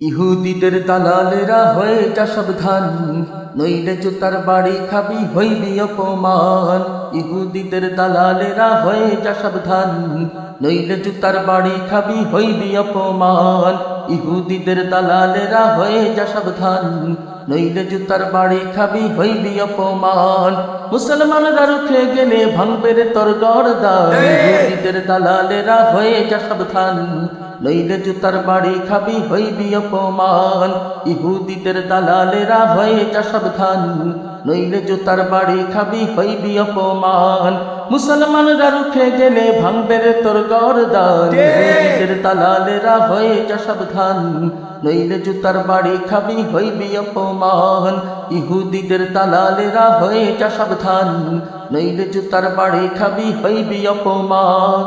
ইহুদিদের দালালেরা হয়ে যা সাবধান, নইলে জুতার বাড়ি খাবি হইবি অপমান। ইহুদিদের দালালেরা হয়ে যা সাবধান, নইলে জুতার বাড়ি খাবি হইবি অপমান। ইহুদিদের দালালেরা হয়ে যা সাবধান নইলে জুতার বাড়ি খাবি হইবি অপমান। মুসলমানরা রুখে গেলে ভাঙবে রে তোর গরদান। দালালেরা হয়ে যা সাবধান। নইলে জুতার বাড়ি খাবি হইবি অপমান। ইহুদিদের দালালেরা হয়ে যা সাবধান। নইলে জুতার বাড়ি খাবি হইবি অপমান। মুসলমানরা রুখে গেলে ভাঙবে রে তোর গরদান। ইহুদিদের দালালেরা হয়ে যা সাবধান। নইলে জুতার বাড়ি খাবি হইবি অপমান। ইহুদিদের দালালেরা হয়ে যা সাবধান নইলে জুতার বাড়ি খাবি হইবি অপমান।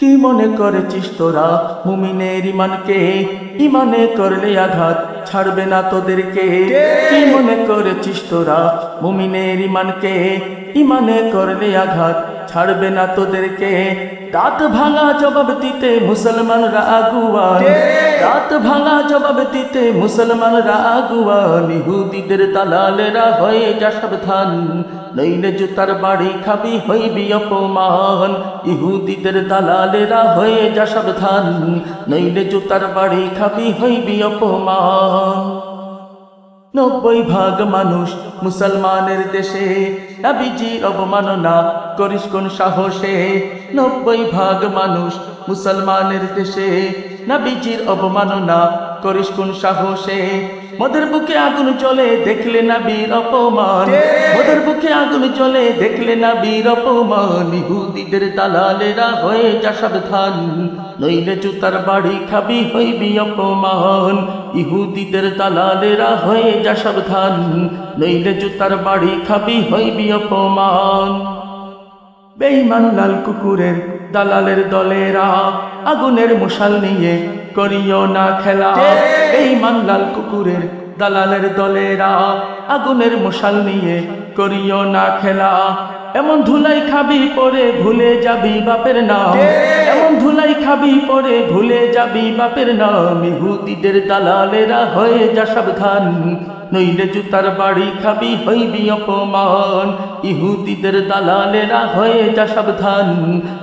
কি মনে করেছিস তোরা মুমিনের ইমানকে ইমানে করলে আঘাত ছাড়বে না তোদেরকে। কি? মনে করেছিস তোরা মুমিনের ইমানকে ইমানে করলে আঘাত ছাড়বে না তোদেরকে। দাঁত ভাঙা জবাব দিতে মুসলমানরা আগুয়ান। দাঁত ভাঙা জবাব দিতে মুসলমানরা আগুয়ান। ইহুদিদের দালালেরা হয়ে যা সাবধান নইলে জুতার বাড়ি খাবি হইবি অপমান। ইহুদিদের দালালেরা হয়ে যা সাবধান নইলে জুতার বাড়ি খাবি হইবি অপমান। নব্বই ভাগ মানুষ মুসলমানের দেশে। নাবিজির অবমাননা, করিস কোন সাহসে? নব্বই ভাগ মানুষ মুসলমানের দেশে। নাবিজির অবমাননা, করিস কোন সাহসে? মদের বুকে আগুন চলে দেখলে না বীর অপমান। মদের বুকে আগুন চলে দেখলে না বীর অপমান। ইহুদিদের দালালেরা হয়ে যা সাবধান নইলে জুতার বাড়ি খাবি হইবি অপমান। ইহুদিদের দালালেরা হয়ে যা সাবধান নইলে জুতার বাড়ি খাবি হইবি অপমান। বেইমান লাল কুকুরের দালালের দলেরা আগুনের মশাল নিয়ে করিও না খেলা। বেইমান লাল কুকুরের দালালের দলেরা, আগুনের মশাল নিয়ে করিও না খেলা। এমন ধুলাই খাবি পরে ভুলে যাবি বাপের নাম। এমন ধুলাই খাবি পরে ভুলে যাবি বাপের নাম। ইহুদিদের দালালেরা হয়ে যা সাবধান। নইলে জুতার বাড়ি খাবি হইবি অপমান। ইহুদিদের দালালেরা হয়ে যা সাবধান,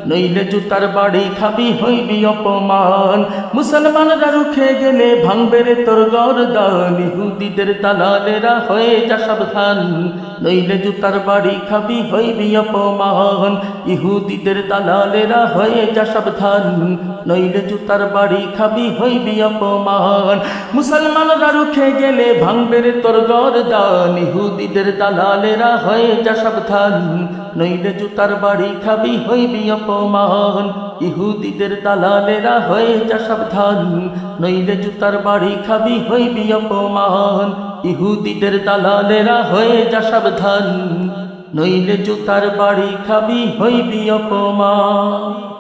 নইলে জুতার বাড়ি খাবি হইবি অপমান। মুসলমানরা রুখে গেলে ভাঙবে রে তোর গরদান, ইহুদিদের দালালেরা হয়ে যা সাবধান। নইলে জুতার বাড়ি খাবি হইবি অপমান। ইহুদিদের দালালেরা হয়ে যা সাবধান, নইলে জুতার বাড়ি খাবি হইবি অপমান। মুসলমানরা রুখে গেলে ভাঙবে রে তোর গরদান, ইহুদিদের দালালেরা হয়ে যা সাবধান, নইলে জুতার বাড়ি খাবি হইবি অপমান। ইহুদিদের দালালেরা হয়ে যা সাবধান, নইলে জুতার বাড়ি খাবি হইবি অপমান। ইহুদিদের দালালেরা হয়ে যা সাবধান নইলে জুতার বাড়ি খাবি হইবি অপমান।